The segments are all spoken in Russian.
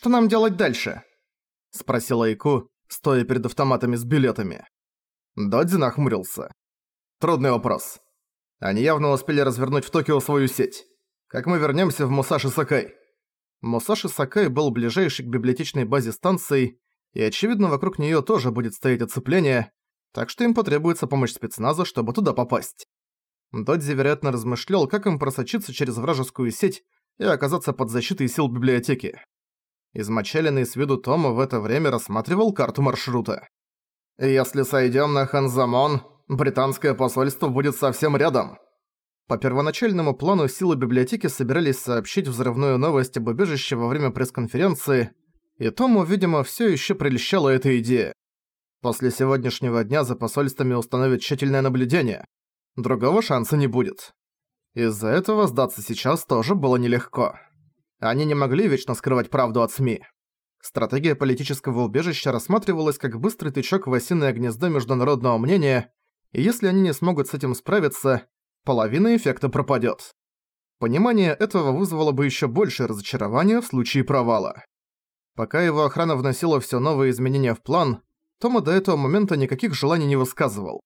«Что нам делать дальше?» — спросила Ику, стоя перед автоматами с билетами. Додзи нахмурился. «Трудный вопрос. Они явно успели развернуть в Токио свою сеть. Как мы вернемся в Мусаши Сакай?» Мусаши Сакай был ближайшей к библиотечной базе станции, и очевидно вокруг нее тоже будет стоять оцепление, так что им потребуется помощь спецназа, чтобы туда попасть. Додзи, вероятно, размышлял, как им просочиться через вражескую сеть и оказаться под защитой сил библиотеки. Измочаленный с виду Тома в это время рассматривал карту маршрута. «Если сойдём на Ханзамон, британское посольство будет совсем рядом». По первоначальному плану силы библиотеки собирались сообщить взрывную новость об убежище во время пресс-конференции, и Тому, видимо, всё ещё прельщала эта идея. После сегодняшнего дня за посольствами установят тщательное наблюдение. Другого шанса не будет. Из-за этого сдаться сейчас тоже было нелегко. Они не могли вечно скрывать правду от СМИ. Стратегия политического убежища рассматривалась как быстрый тычок в осиное гнездо международного мнения, и если они не смогут с этим справиться, половина эффекта пропадёт. Понимание этого вызвало бы ещё большее разочарование в случае провала. Пока его охрана вносила всё новые изменения в план, Тома до этого момента никаких желаний не высказывал.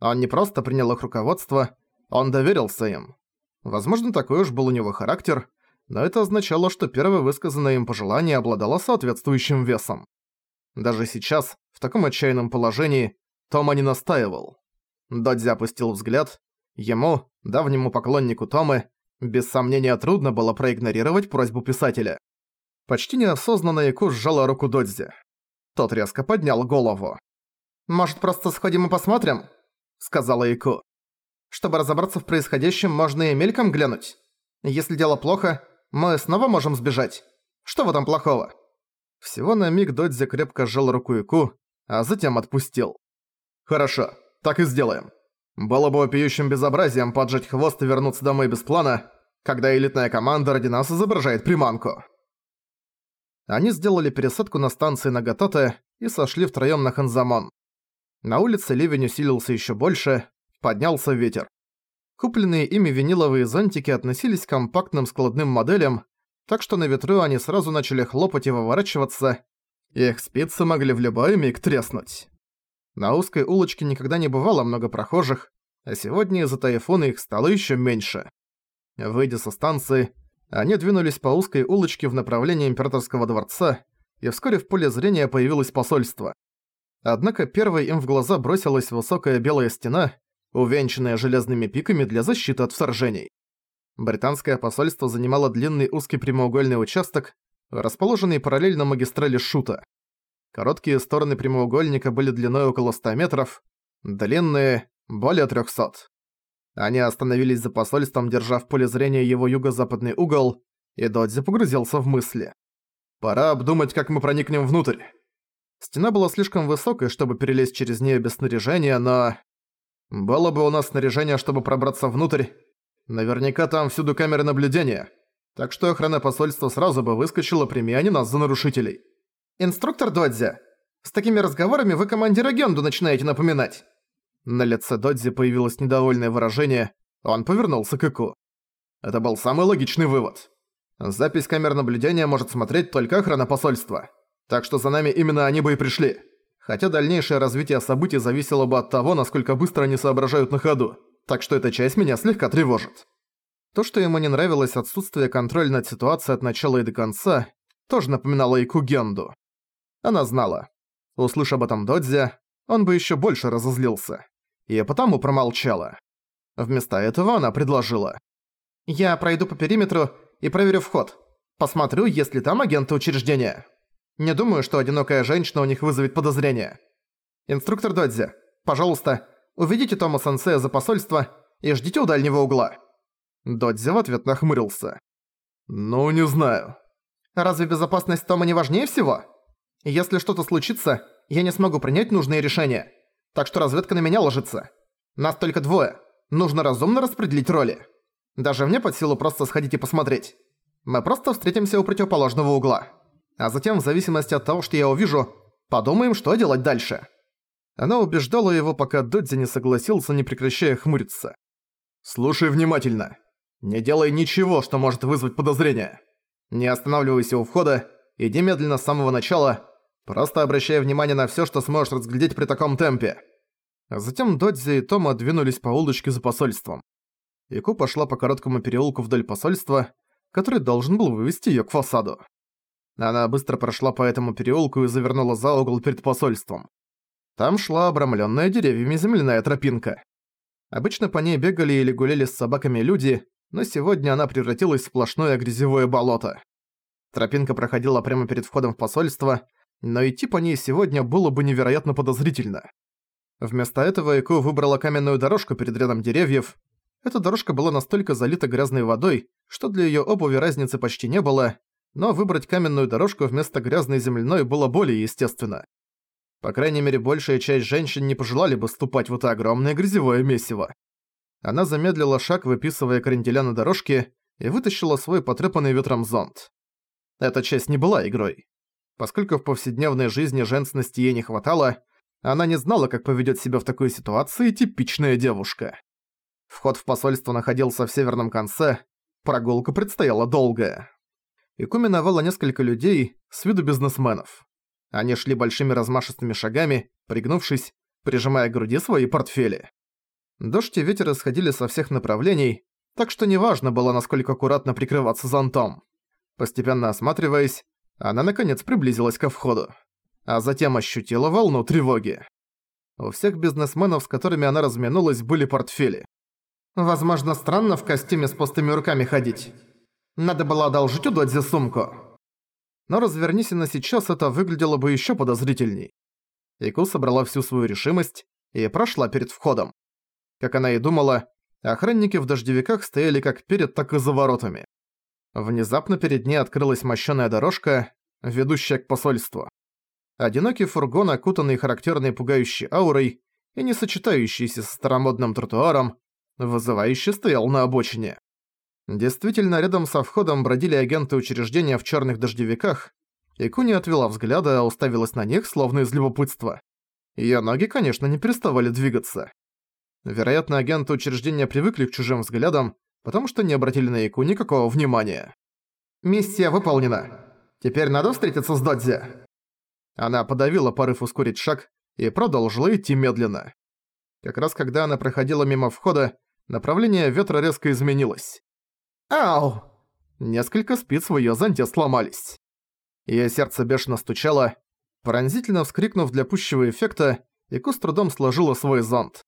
Он не просто принял их руководство, он доверился им. Возможно, такой уж был у него характер, но это означало, что первое высказанное им пожелание обладало соответствующим весом. Даже сейчас, в таком отчаянном положении, Тома не настаивал. Додзи опустил взгляд. Ему, давнему поклоннику Томы, без сомнения трудно было проигнорировать просьбу писателя. Почти неосознанно Яку сжала руку Додзи. Тот резко поднял голову. «Может, просто сходим и посмотрим?» — сказала Яку. «Чтобы разобраться в происходящем, можно и мельком глянуть. Если дело плохо, мы снова можем сбежать. Что в этом плохого?» Всего на миг Додзи крепко сжал руку Ику, а затем отпустил. «Хорошо, так и сделаем. Было бы вопиющим безобразием поджать хвост и вернуться домой без плана, когда элитная команда ради нас изображает приманку». Они сделали пересадку на станции Нагатоте и сошли втроём на Ханзамон. На улице ливень усилился ещё больше, поднялся ветер. Купленные ими виниловые зонтики относились к компактным складным моделям, так что на ветру они сразу начали хлопать и выворачиваться, и их спицы могли в любой миг треснуть. На узкой улочке никогда не бывало много прохожих, а сегодня из-за тайфуна их стало ещё меньше. Выйдя со станции, они двинулись по узкой улочке в направлении Императорского дворца, и вскоре в поле зрения появилось посольство. Однако первой им в глаза бросилась высокая белая стена, увенчанная железными пиками для защиты от вторжений. Британское посольство занимало длинный узкий прямоугольный участок, расположенный параллельно магистрали Шута. Короткие стороны прямоугольника были длиной около 100 метров, длинные – более 300. Они остановились за посольством, держа в поле зрения его юго-западный угол, и Додзи погрузился в мысли. «Пора обдумать, как мы проникнем внутрь». Стена была слишком высокой, чтобы перелезть через нее без снаряжения, но... Было бы у нас снаряжение, чтобы пробраться внутрь. Наверняка там всюду камеры наблюдения. Так что охрана посольства сразу бы выскочила, примяни нас за нарушителей. «Инструктор Додзи, с такими разговорами вы командира Генду начинаете напоминать». На лице Додзи появилось недовольное выражение, он повернулся к Ику. Это был самый логичный вывод. Запись камер наблюдения может смотреть только охрана посольства. Так что за нами именно они бы и пришли хотя дальнейшее развитие событий зависело бы от того, насколько быстро они соображают на ходу, так что эта часть меня слегка тревожит. То, что ему не нравилось отсутствие контроля над ситуацией от начала и до конца, тоже напоминало и Кугенду. Она знала. Услышав об этом Додзе, он бы еще больше разозлился. И потому промолчала. Вместо этого она предложила. «Я пройду по периметру и проверю вход. Посмотрю, есть ли там агенты учреждения». Не думаю, что одинокая женщина у них вызовет подозрения. Инструктор Додзи, пожалуйста, уведите Тома Сенсея за посольство и ждите у дальнего угла». Додзи в ответ нахмурился. «Ну, не знаю». «Разве безопасность Тома не важнее всего? Если что-то случится, я не смогу принять нужные решения. Так что разведка на меня ложится. Нас только двое. Нужно разумно распределить роли. Даже мне под силу просто сходить и посмотреть. Мы просто встретимся у противоположного угла» а затем, в зависимости от того, что я увижу, подумаем, что делать дальше». Она убеждала его, пока Додзи не согласился, не прекращая хмуриться. «Слушай внимательно. Не делай ничего, что может вызвать подозрения. Не останавливайся у входа, иди медленно с самого начала, просто обращая внимание на всё, что сможешь разглядеть при таком темпе». Затем Додзи и Тома двинулись по улочке за посольством. Ику пошла по короткому переулку вдоль посольства, который должен был вывести её к фасаду. Она быстро прошла по этому переулку и завернула за угол перед посольством. Там шла обрамленная деревьями земляная тропинка. Обычно по ней бегали или гуляли с собаками люди, но сегодня она превратилась в сплошное грязевое болото. Тропинка проходила прямо перед входом в посольство, но идти по ней сегодня было бы невероятно подозрительно. Вместо этого Ику выбрала каменную дорожку перед рядом деревьев. Эта дорожка была настолько залита грязной водой, что для её обуви разницы почти не было, но выбрать каменную дорожку вместо грязной земляной было более естественно. По крайней мере, большая часть женщин не пожелали бы ступать в это огромное грязевое месиво. Она замедлила шаг, выписывая кренделя на дорожке, и вытащила свой потрепанный ветром зонт. Эта часть не была игрой. Поскольку в повседневной жизни женственности ей не хватало, она не знала, как поведет себя в такой ситуации типичная девушка. Вход в посольство находился в северном конце, прогулка предстояла долгая. Ику миновала несколько людей, с виду бизнесменов. Они шли большими размашистыми шагами, пригнувшись, прижимая к груди свои портфели. Дождь и ветер исходили со всех направлений, так что неважно было, насколько аккуратно прикрываться зонтом. Постепенно осматриваясь, она наконец приблизилась ко входу. А затем ощутила волну тревоги. У всех бизнесменов, с которыми она разминулась, были портфели. «Возможно, странно в костюме с пустыми руками ходить. Надо было одолжить у Додзи сумку». Но развернись она сейчас, это выглядело бы ещё подозрительней. Ику собрала всю свою решимость и прошла перед входом. Как она и думала, охранники в дождевиках стояли как перед, так и за воротами. Внезапно перед ней открылась мощёная дорожка, ведущая к посольству. Одинокий фургон, окутанный характерной пугающей аурой и не сочетающийся с старомодным тротуаром, вызывающе стоял на обочине. Действительно, рядом со входом бродили агенты учреждения в черных дождевиках, и Куни отвела взгляда, а уставилась на них, словно из любопытства. Её ноги, конечно, не переставали двигаться. Вероятно, агенты учреждения привыкли к чужим взглядам, потому что не обратили на Ику никакого внимания. «Миссия выполнена. Теперь надо встретиться с Додзи». Она подавила порыв ускорить шаг и продолжила идти медленно. Как раз когда она проходила мимо входа, направление ветра резко изменилось. «Ау!» Несколько спиц в её зонте сломались. Её сердце бешено стучало. Пронзительно вскрикнув для пущего эффекта, Ику с трудом сложила свой зонт.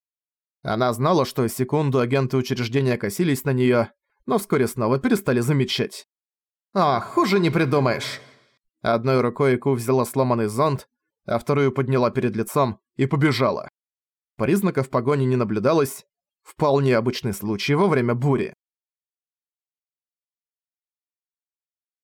Она знала, что секунду агенты учреждения косились на неё, но вскоре снова перестали замечать. «А, хуже не придумаешь!» Одной рукой Ику взяла сломанный зонт, а вторую подняла перед лицом и побежала. Признаков погони не наблюдалось, вполне обычный случай во время бури.